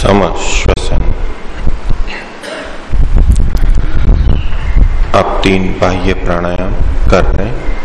समश्वसन आप तीन बाह्य प्राणायाम कर रहे हैं।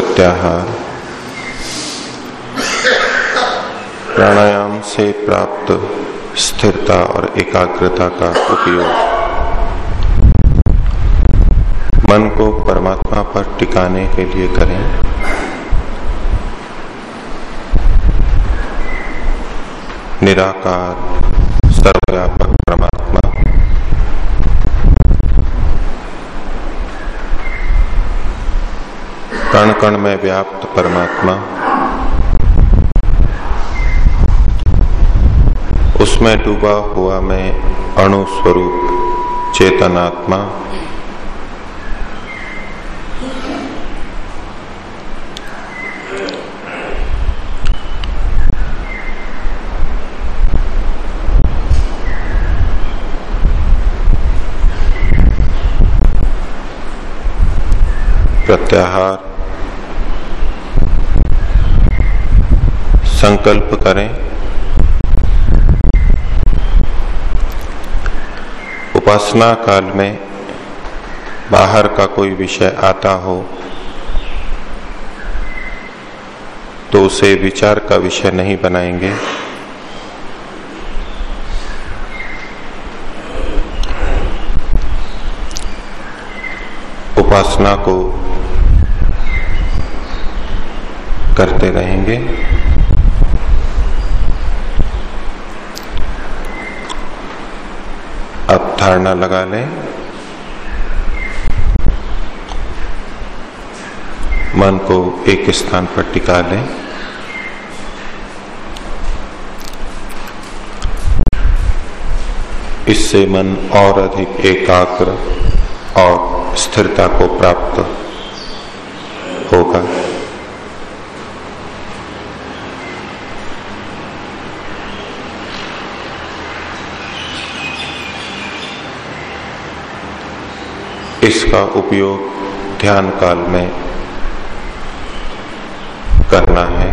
प्रत्याहार प्राणायाम से प्राप्त स्थिरता और एकाग्रता का उपयोग। मन को परमात्मा पर टिकाने के लिए करें। निराकार सर्वव्यापक परमात्मा कण कण में व्याप्त परमात्मा। उसमें डूबा हुआ मैं अणु स्वरूप चेतनात्मा। प्रत्याहार संकल्प करें। उपासना काल में बाहर का कोई विषय आता हो तो उसे विचार का विषय नहीं बनाएँगे। उपासना को करते रहेंगे अब धारणा लगा लें। मन को एक स्थान पर टिका लें। इससे मन और अधिक एकाग्र और स्थिरता को प्राप्त होगा। इसका उपयोग ध्यान काल में करना है।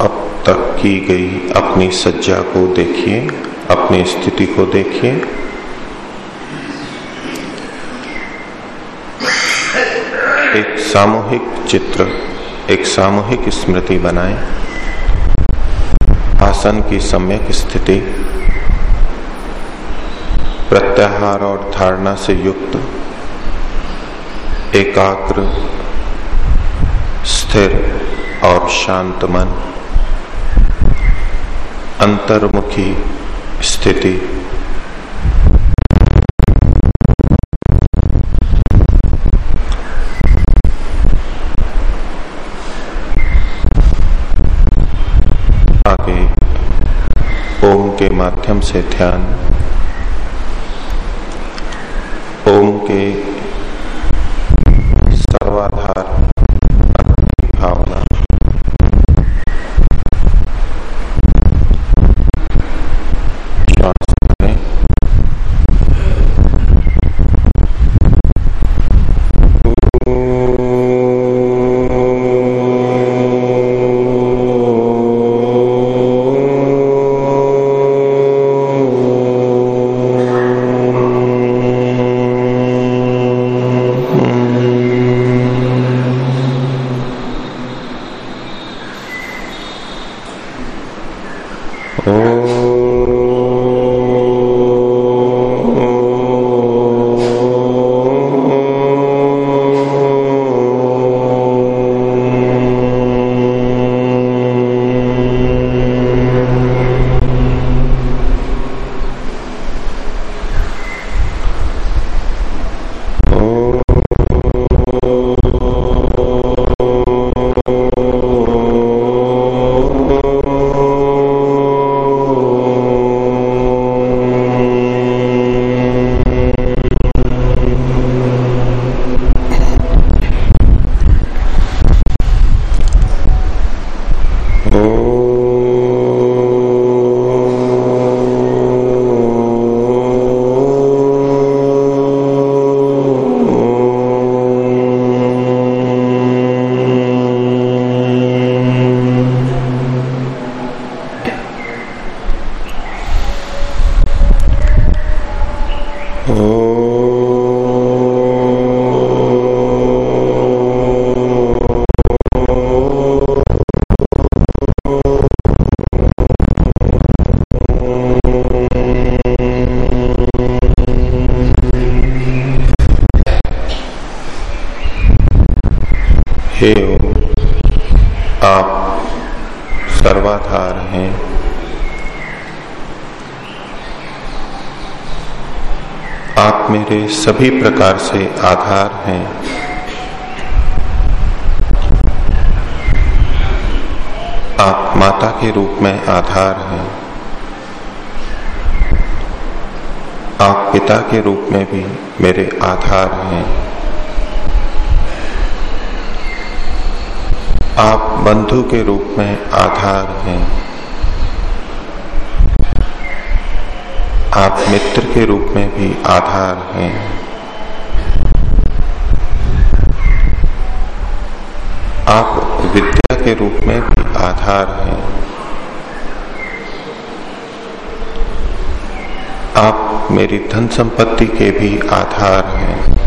अब तक की गई अपनी सज्जा को देखिए, अपनी स्थिति को देखिए। एक सामूहिक चित्र, एक सामूहिक स्मृति बनाएँ। आसन की सम्यक स्थिति, प्रत्याहार और धारणा से युक्त, एकाग्र, स्थिर और शांत मन, अंतर्मुखी स्थिति। आगे ओम के माध्यम से ध्यान मेरे सभी प्रकार से आधार हैं। आप माता के रूप में आधार हैं। आप पिता के रूप में भी मेरे आधार हैं। आप बंधु के रूप में आधार हैं। आप मित्र के रूप में भी आधार हैं। आप विद्या के रूप में भी आधार हैं। आप मेरी धन संपत्ति के भी आधार हैं।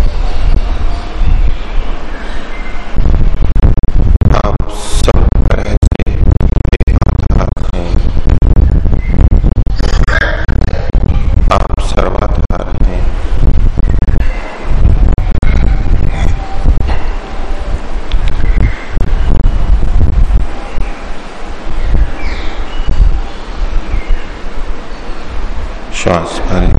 shots, buddy.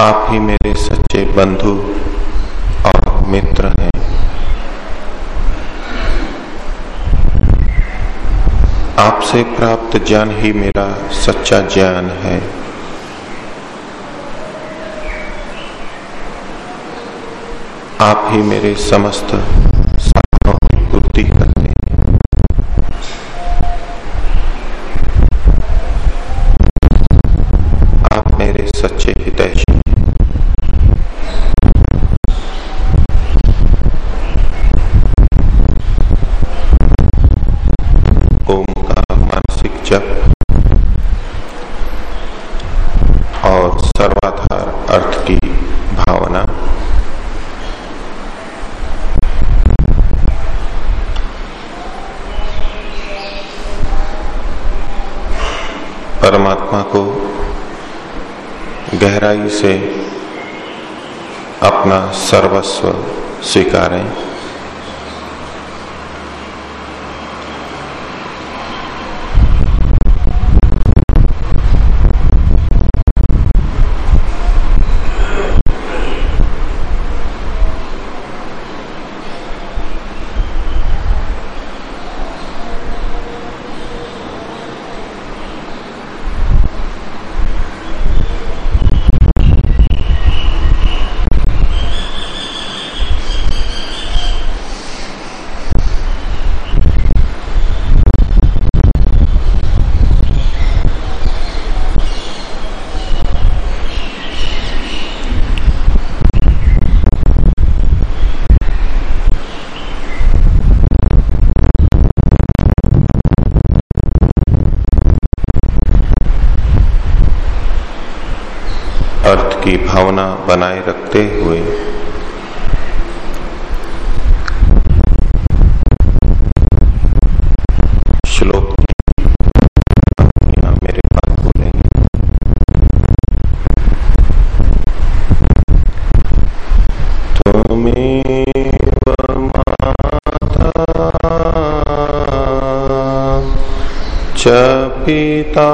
आप ही मेरे सच्चे बंधु और मित्र हैं। आपसे प्राप्त ज्ञान ही मेरा सच्चा ज्ञान है। आप ही मेरे समस्त साधनों की पूर्ति करते हैं आप मेरे सच्चे हितैषी ओम का मानसिक जप और सर्वाधार अर्थ की भावना परमात्मा को गहराई से अपना सर्वस्व स्वीकारें। अर्थ की भावना बनाए रखते हुए। श्लोक मेरे पास बोलेंगे त्वमेव माता च पिता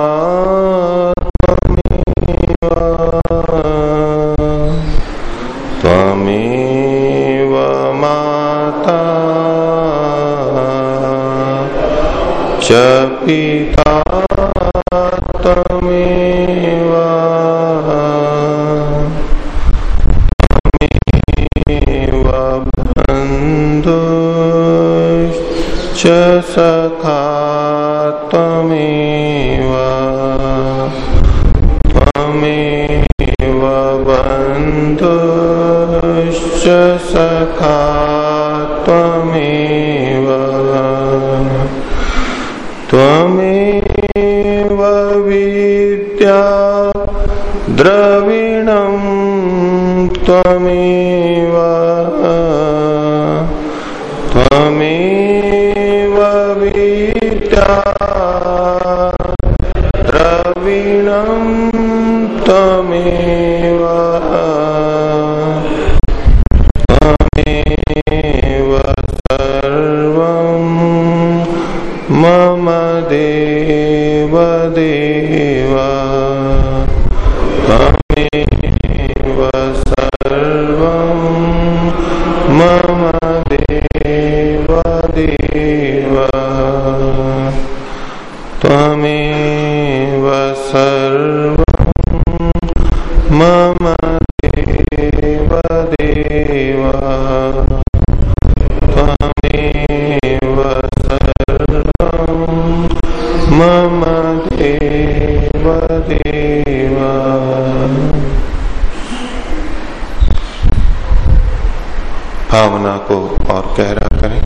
च पिता सर्वं मम देव देव त्वमेव भावना को और गहरा करें।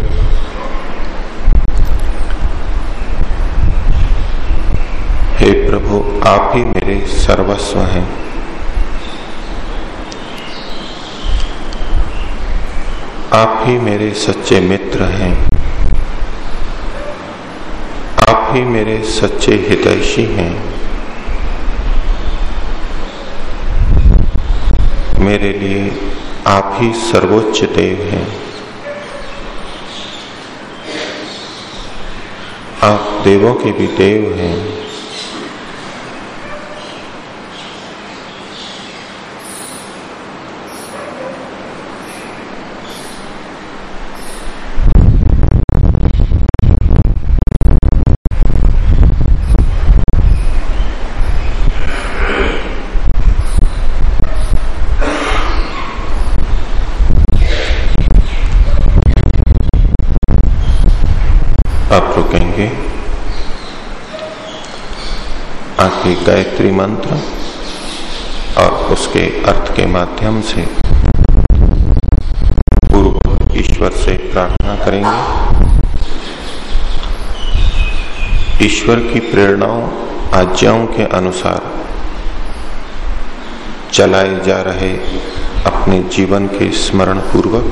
आप ही मेरे सर्वस्व हैं। आप ही मेरे सच्चे मित्र हैं। आप ही मेरे सच्चे हितैषी हैं। मेरे लिए आप ही सर्वोच्च देव हैं। आप देवों के भी देव हैं। आके गायत्री मंत्र और उसके अर्थ के माध्यम से पूर्व ईश्वर से प्रार्थना करेंगे। ईश्वर की प्रेरणाओं, आज्ञाओं के अनुसार चलाए जा रहे अपने जीवन के स्मरण पूर्वक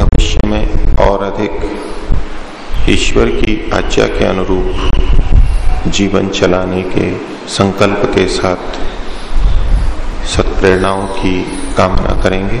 भविष्य में और अधिक ईश्वर की आज्ञा के अनुरूप जीवन चलाने के संकल्प के साथ सत्प्रेरणाओं की कामना करेंगे।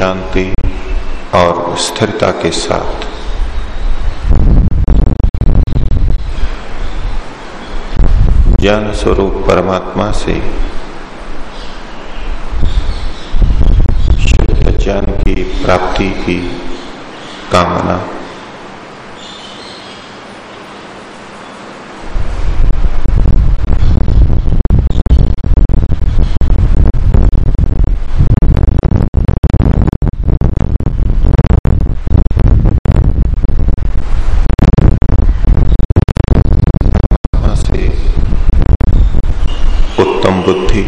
शांति और स्थिरता के साथ। ज्ञान स्वरूप परमात्मा से शुद्ध ज्ञान की प्राप्ति की कामना बुद्धि।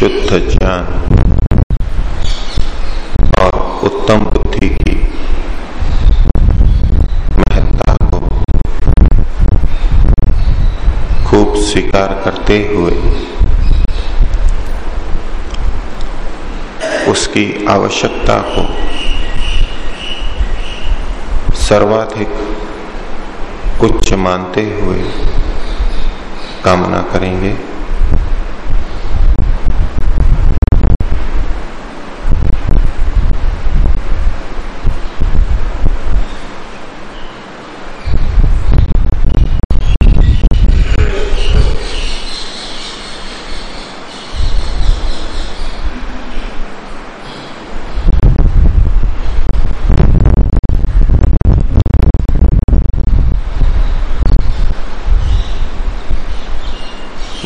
शुद्ध ज्ञान और उत्तम बुद्धि की महत्ता को खूब स्वीकार करते हुए उसकी आवश्यकता को सर्वाधिक उच्च मानते हुए कामना करेंगे।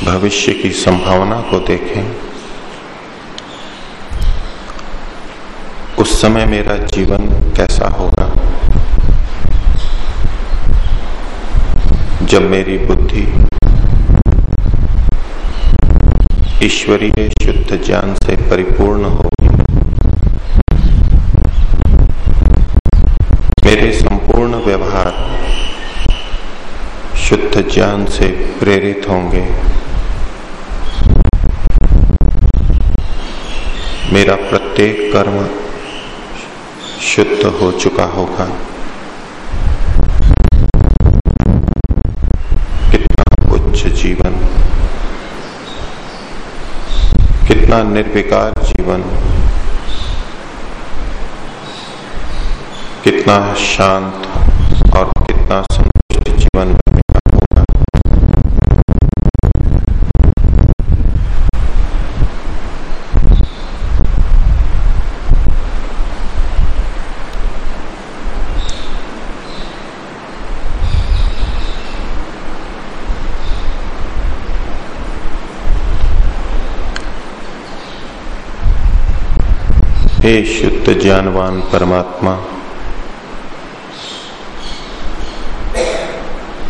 भविष्य की संभावना को देखें। उस समय मेरा जीवन कैसा होगा? जब मेरी बुद्धि ईश्वरीय शुद्ध ज्ञान से परिपूर्ण होगी मेरे संपूर्ण व्यवहार शुद्ध ज्ञान से प्रेरित होंगे। मेरा प्रत्येक कर्म शुद्ध हो चुका होगा। कितना उच्च जीवन, कितना निर्विकार जीवन, कितना शांत और कितना संतुष्ट जीवन हे शुद्ध ज्ञानवान परमात्मा,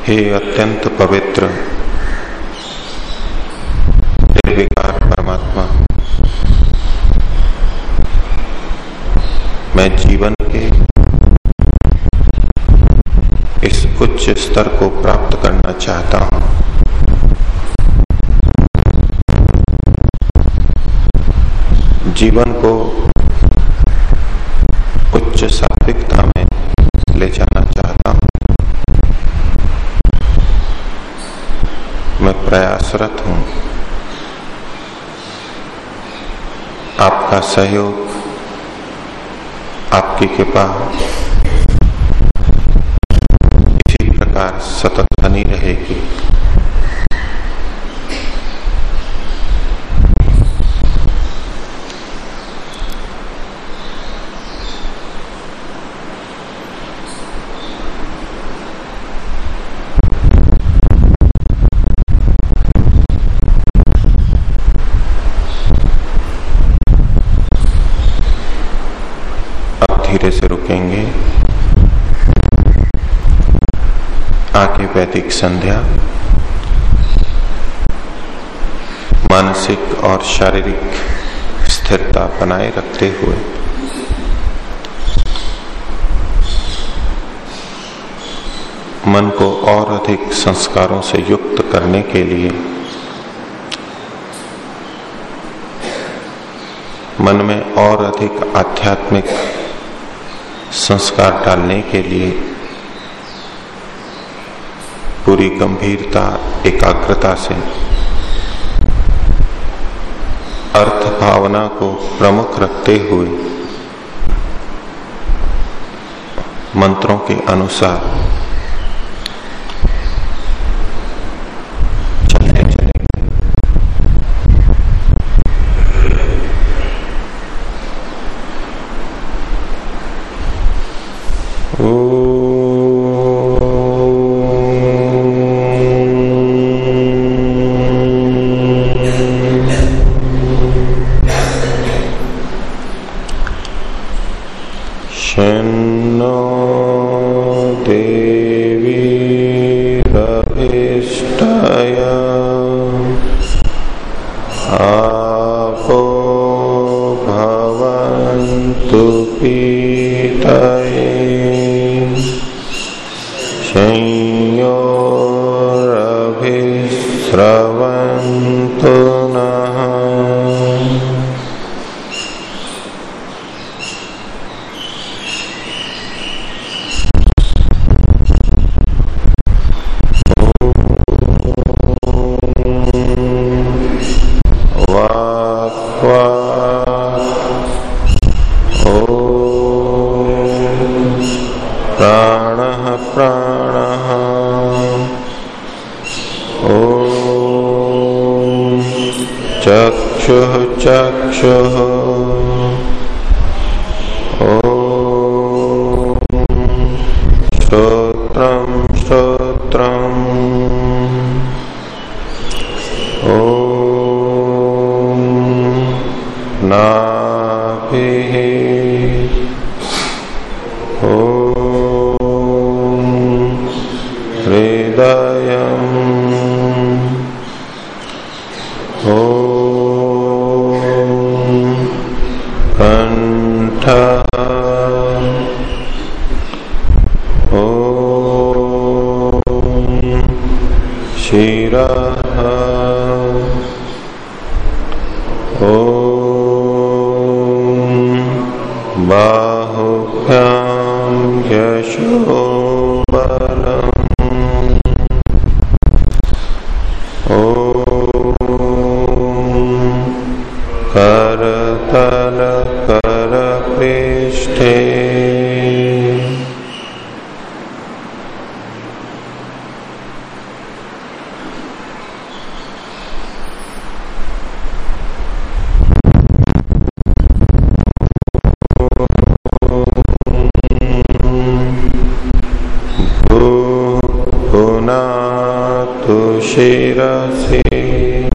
हे अत्यंत पवित्र निर्विकार परमात्मा, मैं जीवन के इस उच्च स्तर को प्राप्त करना चाहता हूँ। जीवन को उच्च सात्विकता में ले जाना चाहता हूँ मैं प्रयासरत हूँ। आपका सहयोग आपकी कृपा इसी प्रकार सतत बनी रहेगी। धीरे से रुकेंगे। आके वैदिक संध्या। मानसिक और शारीरिक स्थिरता बनाए रखते हुए। मन को और अधिक संस्कारों से युक्त करने के लिए। मन में और अधिक आध्यात्मिक संस्कार डालने के लिए पूरी गंभीरता, एकाग्रता से अर्थ भावना को प्रमुख रखते हुए मंत्रों के अनुसार चक्षुः ma पुनातु शिरसि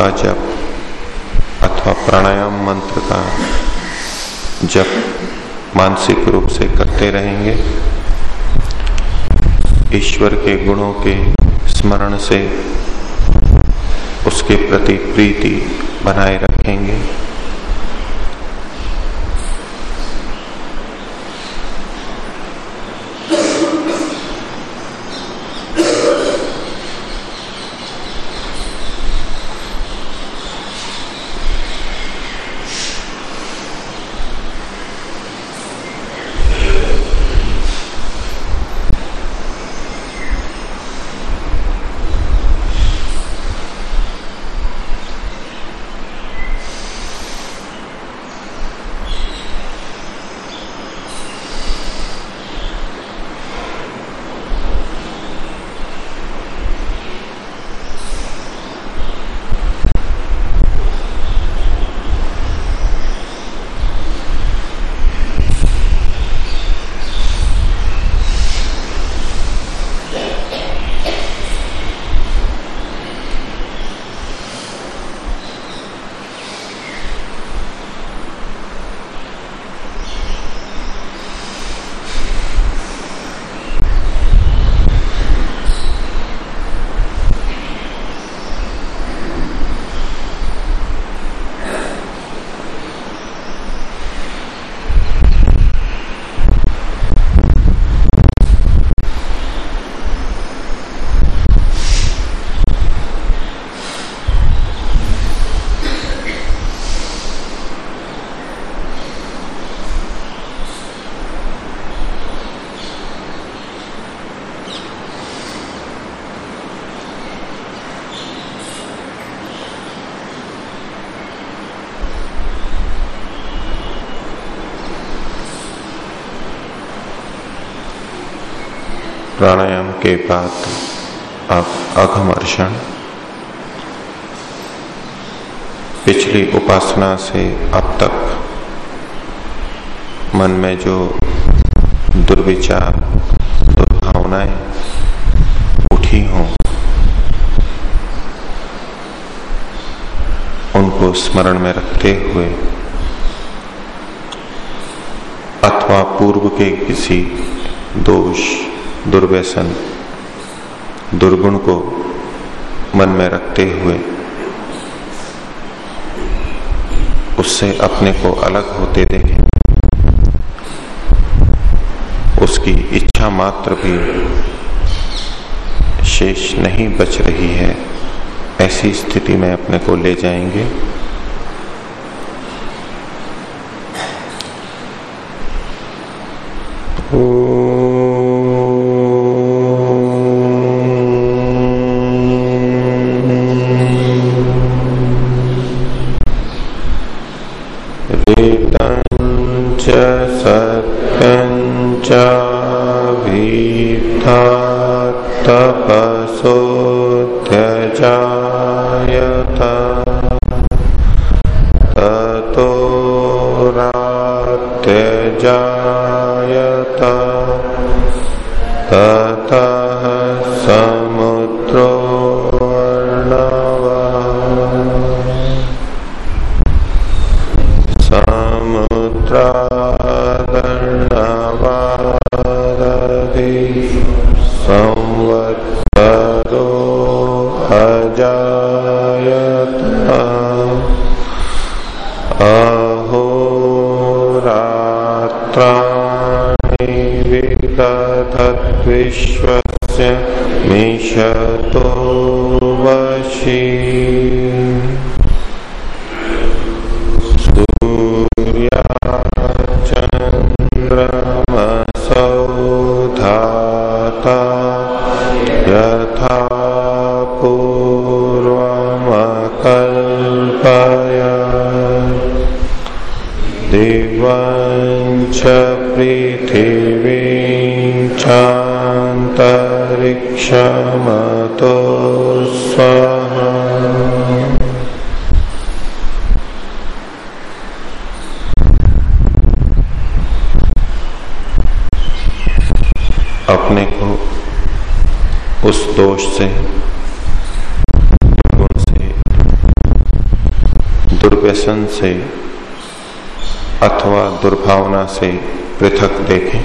का जप अथवा प्राणायाम मंत्र का जप मानसिक रूप से करते रहेंगे। ईश्वर के गुणों के स्मरण से उसके प्रति प्रीति बनाए रखेंगे प्राणायाम के बाद अब अघमर्षण। पिछली उपासना से अब तक मन में जो दुर्विचार, दुर्भावनाएँ उठी हों, उनको स्मरण में रखते हुए अथवा पूर्व के किसी दोष दुर्व्यसन, दुर्गुण को मन में रखते हुए, उससे अपने को अलग होते देखें। उसकी इच्छा मात्र भी शेष नहीं बच रही है। ऐसी स्थिति में अपने को ले जाएँगे। विश्वस्य मिषतो वशी। दोष से गुण से दुर्व्यसन से अथवा दुर्भावना से पृथक देखें।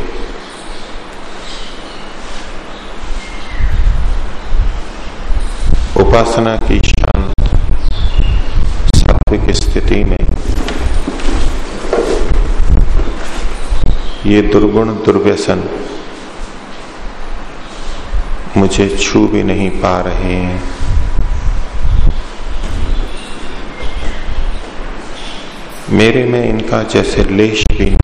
उपासना की शांत, सात्विक स्थिति में ये दुर्गुण, दुर्व्यसन मुझे छू भी नहीं पा रहे हैं। मेरे में इनका जैसे लेश भी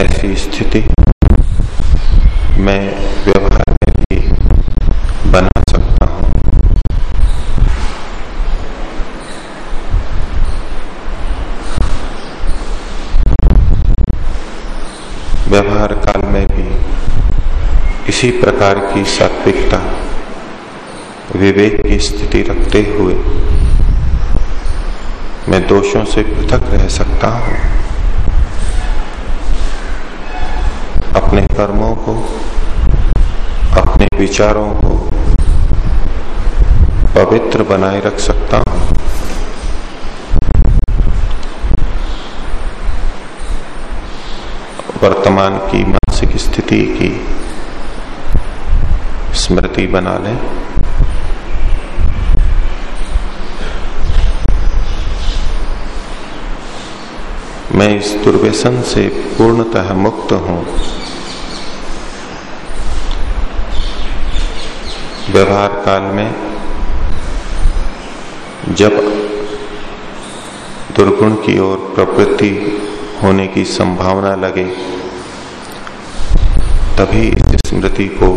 ऐसी स्थिति मैं व्यवहार में भी बना सकता हूँ व्यवहार काल में भी इसी प्रकार की सात्विकता, विवेक की स्थिति रखते हुए मैं दोषों से पृथक रह सकता हूँ। अपने कर्मों को, अपने विचारों को पवित्र बनाए रख सकता हूँ वर्तमान की मानसिक स्थिति की स्मृति बना लें। मैं इस दुर्व्यसन से पूर्णतः मुक्त हूँ। व्यवहार काल में जब दुर्गुण की ओर प्रवृत्ति होने की संभावना लगे, तभी इस स्मृति को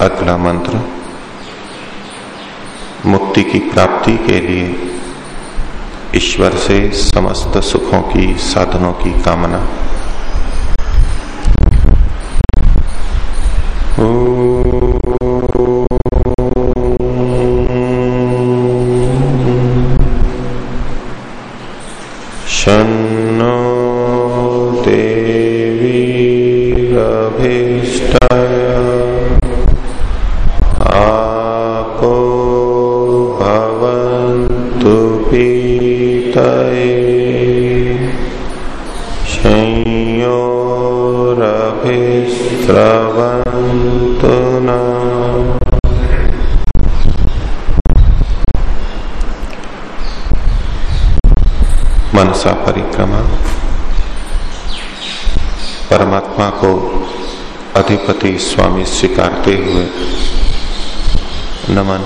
अगला मंत्र, मुक्ति की प्राप्ति के लिए। ईश्वर से समस्त सुखों की साधनों की कामना। मनसा परिक्रमा। परमात्मा को अधिपति स्वामी स्वीकारते हुए नमन।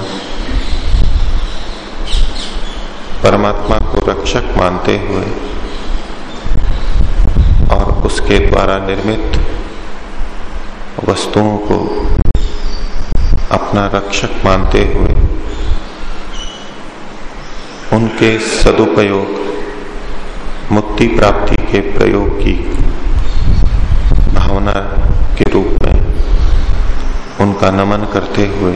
परमात्मा को रक्षक मानते हुए और उसके द्वारा निर्मित वस्तुओं को अपना रक्षक मानते हुए, उनके सदुपयोग, मुक्ति प्राप्ति के प्रयोग की भावना के रूप में उनका नमन करते हुए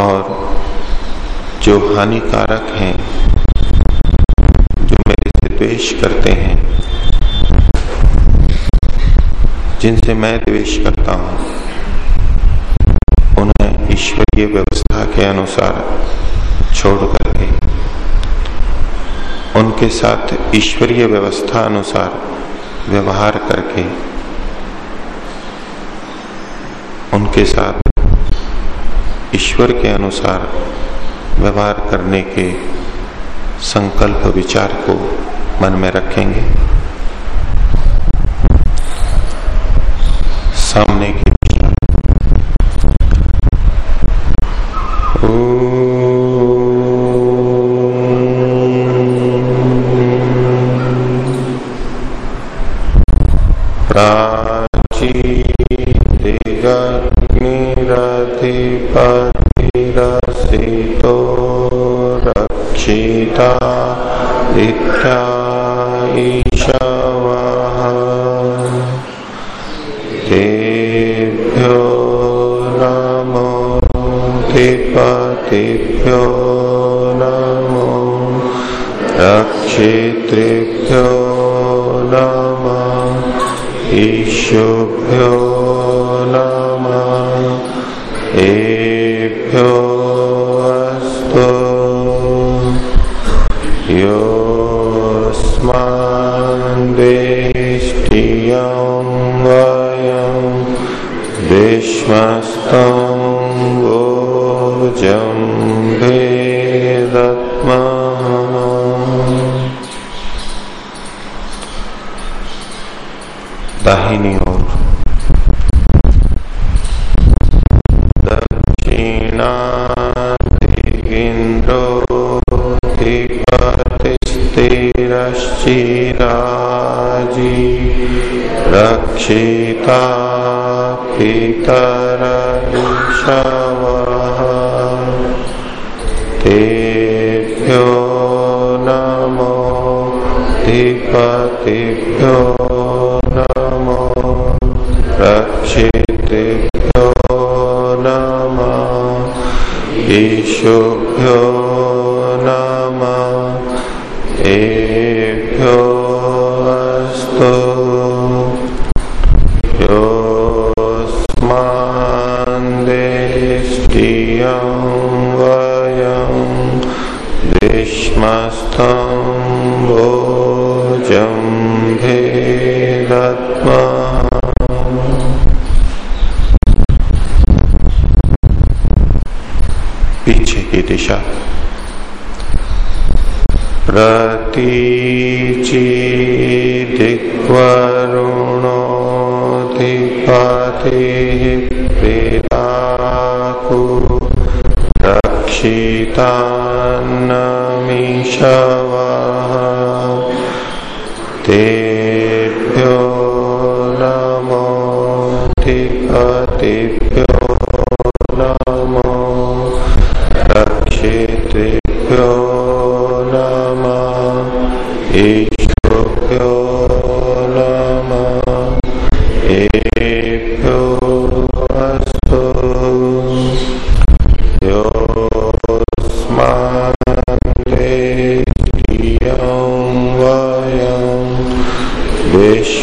और जो हानिकारक हैं, जो मेरे से द्वेष करते हैं जिनसे मैं द्वेष करता हूँ, उन्हें ईश्वरीय व्यवस्था के अनुसार छोड़ करके उनके साथ ईश्वरीय व्यवस्था अनुसार व्यवहार करके, उनके साथ ईश्वर के अनुसार व्यवहार करने के संकल्प विचार को मन में रखेंगे। सामने की रक्षिता इत्या ईशुभ्यो नम। एभ्यो अस्तु। योऽस्मान्देष्टियं वयं भेदत्मा की दिशा प्रतीचि दिग्वरुणोधिपति प्रेताकु रक्षितान्नमिषव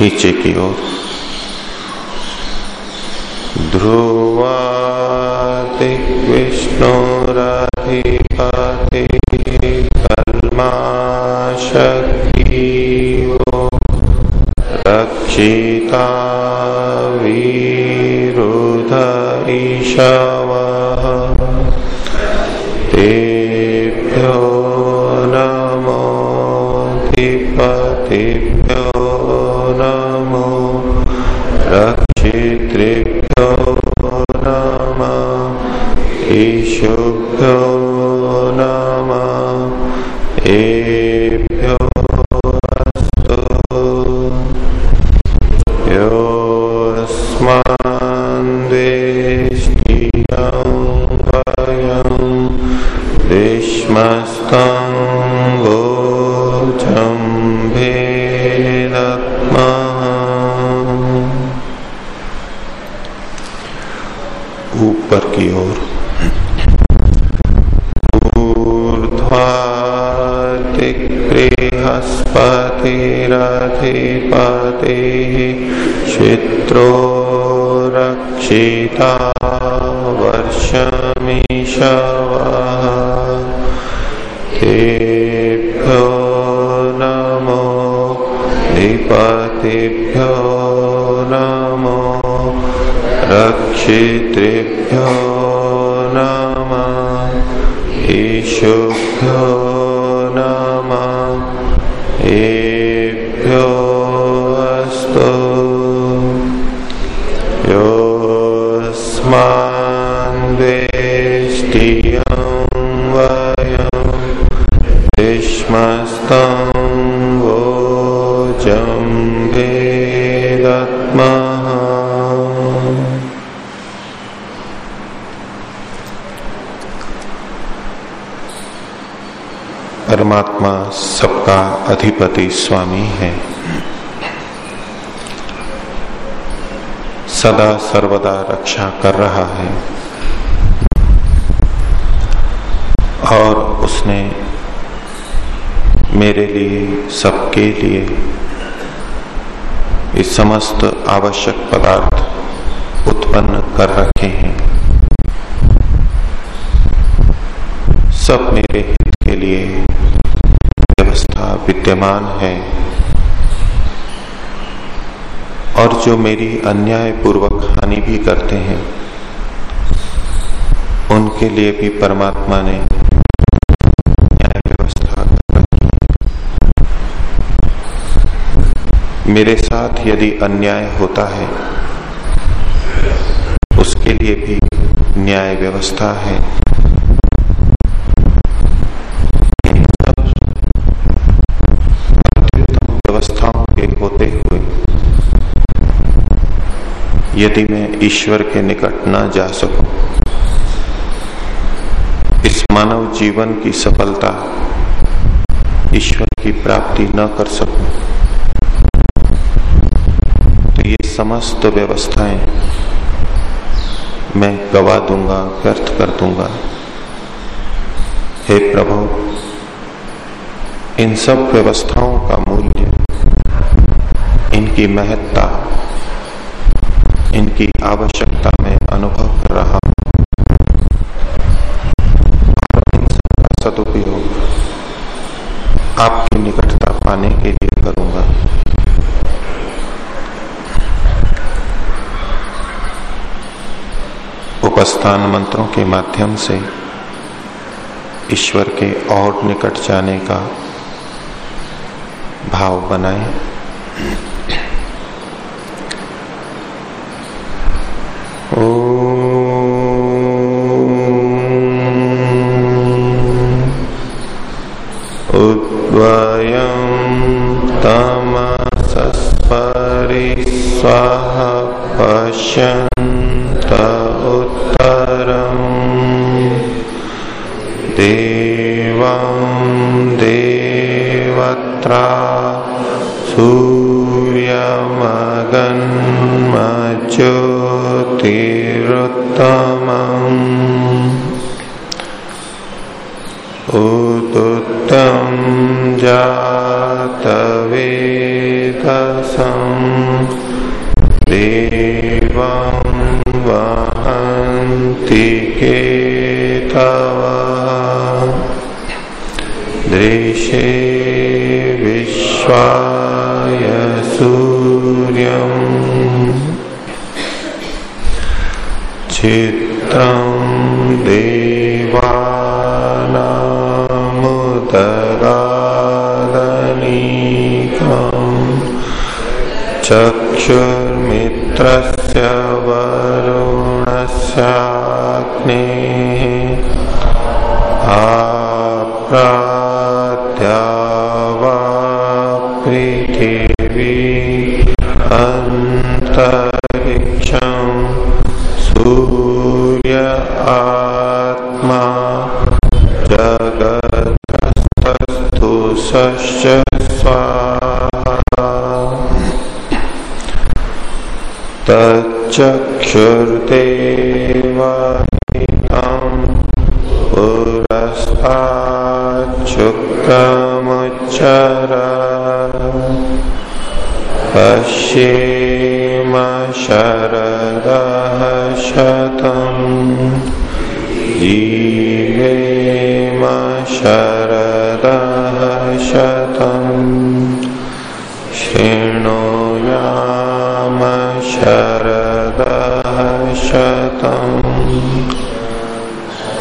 नीचे की ओर। ध्रुवाति वर्षमीशवः तेभ्यो नमो निपतिभ्यो नमो रक्षितृभ्यो नमः ईशुभ्यो नमः परमात्मा सबका अधिपति स्वामी है। सदा सर्वदा रक्षा कर रहा है और उसने मेरे लिए, सबके लिए। इस समस्त आवश्यक पदार्थ उत्पन्न कर रखे हैं। सब मेरे हित के लिए व्यवस्था विद्यमान है। और जो मेरी अन्याय पूर्वक हानि भी करते हैं, उनके लिए भी परमात्मा ने मेरे साथ यदि अन्याय होता है, उसके लिए भी न्याय व्यवस्था है। व्यवस्थाओं के होते हुए, यदि मैं ईश्वर के निकट न जा सकूँ, इस मानव जीवन की सफलता ईश्वर की प्राप्ति न कर सकूँ तो ये समस्त व्यवस्थाएँ मैं गवा दूँगा, व्यर्थ कर दूँगा। हे प्रभु, इन सब व्यवस्थाओं का मूल्य, इनकी महत्ता, इनकी आवश्यकता में अनुभव कर रहा हूँ। सदुपयोग आपकी निकटता पाने के लिए करूँगा। उपस्थान मंत्रों के माध्यम से ईश्वर के और निकट जाने का भाव बनाए। उद्वयं तमसस्परिस्वाह पश्यन्त सूर्यमगन्मज्योतिरुत्तमम् उदुत्तं जातवेदसं। देवं दृशे विश्वाय सूर्यम्। चित्रं देवानामुदगादनीकम् चक्षुर्मित्रस्य तच्चक्षुर्देवहितम् पुरस्ताच्छुक्रमुच्चर पश्येम शरदः शतम् शतम्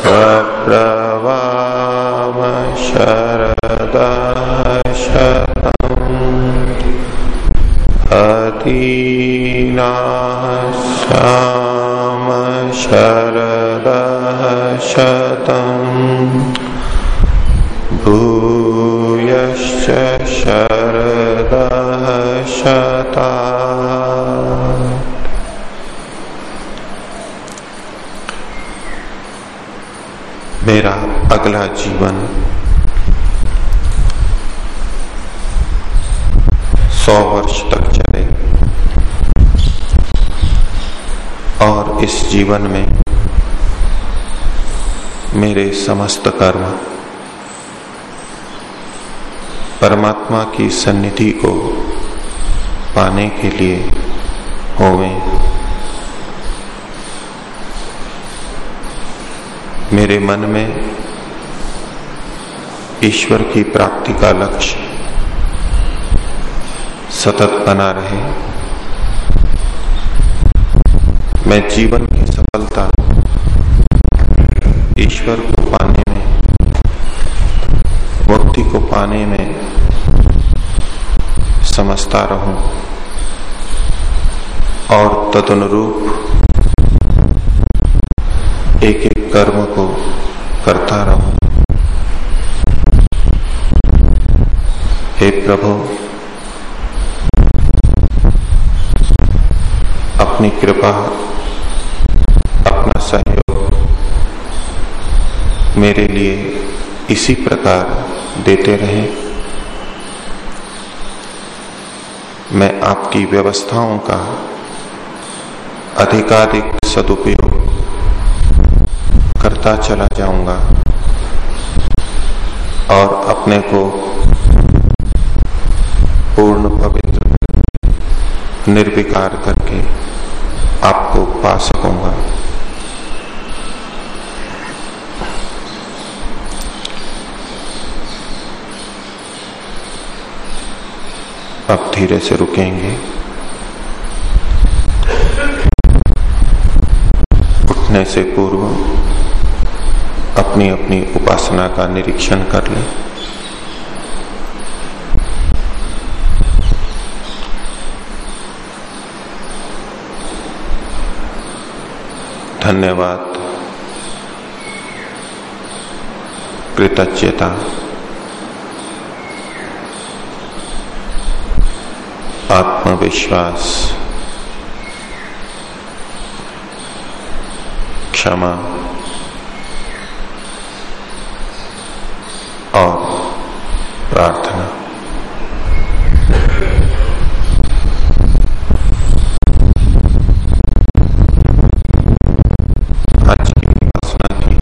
प्रब्रवाम शरदः शतम् अतीनाश्याम मेरा अगला जीवन। सौ वर्ष तक चले। और इस जीवन में मेरे समस्त कर्म, परमात्मा की सन्निधि को पाने के लिए होवे मेरे मन में ईश्वर की प्राप्ति का लक्ष्य सतत बना रहे। मैं जीवन की सफलता ईश्वर को पाने में मुक्ति को पाने में समझता रहूँ और तदनुरूप एक एक कर्म को करता रहूँ। हे प्रभु, अपनी कृपा, अपना सहयोग मेरे लिए इसी प्रकार देते रहे। मैं आपकी व्यवस्थाओं का अधिकाधिक सदुपयोग करता चला जाऊँगा और अपने को पूर्ण पवित्र, निर्विकार करके आपको पा सकूँगा। अब धीरे से रुकेंगे। उठने से पूर्व अपनी अपनी उपासना का निरीक्षण कर लें। धन्यवाद। कृतज्ञता। आत्मविश्वास। क्षमा। और प्रार्थना आज की उपासना की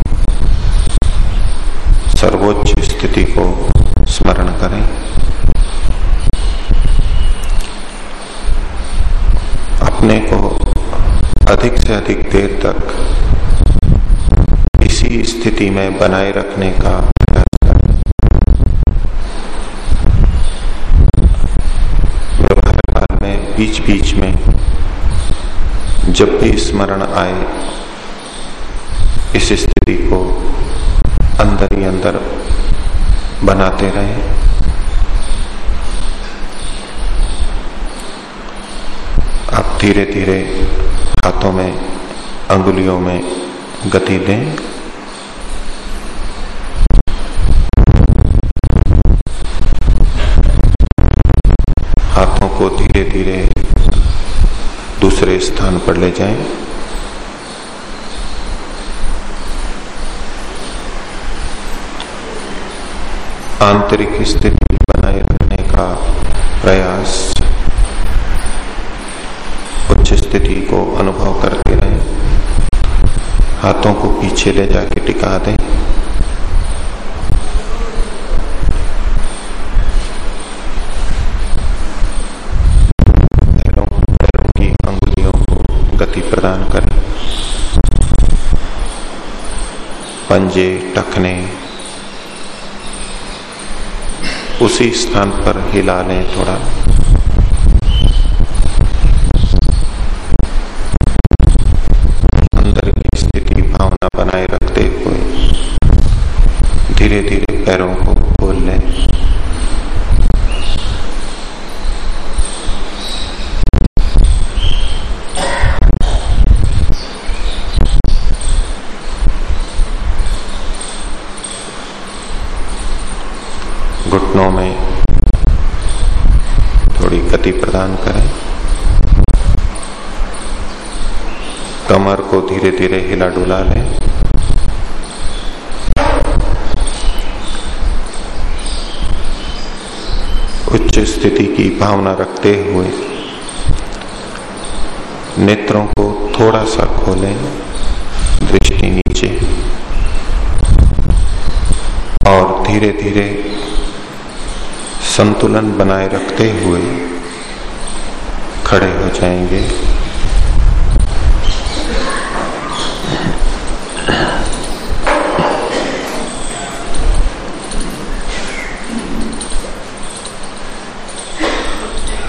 सर्वोच्च स्थिति को स्मरण करें। अपने को अधिक से अधिक देर तक इसी स्थिति में बनाए रखने का प्रयास करें व्यवहार काल में बीच बीच में जब भी स्मरण आए, इस स्थिति को अंदर ही अंदर बनाते रहे। आप धीरे धीरे हाथों में, अंगुलियों में गति दें। को धीरे धीरे दूसरे स्थान पर ले जाएँ। आंतरिक स्थिति बनाए रखने का प्रयास, उच्च स्थिति को अनुभव करते रहे। हाथों को पीछे ले जाके टिका दें पैरों गति प्रदान करें। पंजे टखने, उसी स्थान पर हिला लें थोड़ा। अंदर की स्थिति भावना बनाए रखते हुए धीरे धीरे पैरों को खोल लें घुटनों में थोड़ी गति प्रदान करें। कमर को धीरे धीरे हिला डुला लें। उच्च स्थिति की भावना रखते हुए नेत्रों को थोड़ा सा खोलें, दृष्टि नीचे, और धीरे धीरे संतुलन बनाए रखते हुए खड़े हो जाएँगे।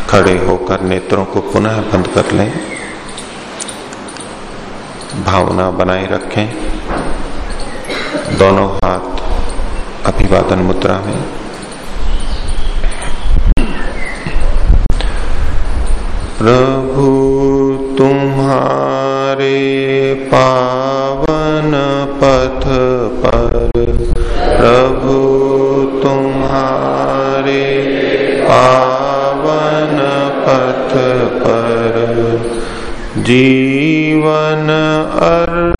खड़े होकर नेत्रों को पुनः बंद कर लें। भावना बनाए रखें। दोनों हाथ अभिवादन मुद्रा में। प्रभु तुम्हारे पावन पथ पर। प्रभु तुम्हारे पावन पथ पर। जीवन अर्पण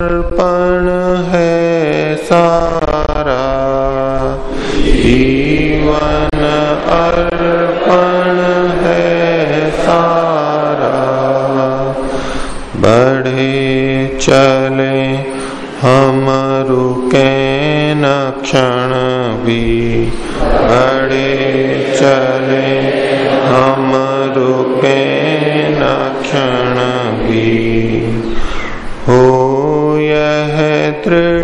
चले हम रुके न क्षण भी अड़े चले हम रुके न क्षण भी हो यह दृढ़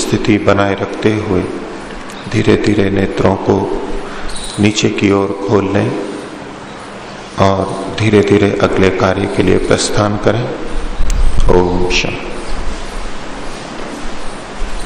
स्थिति बनाए रखते हुए धीरे धीरे नेत्रों को नीचे की ओर खोल लें और धीरे धीरे अगले कार्य के लिए प्रस्थान करें। ओम शांति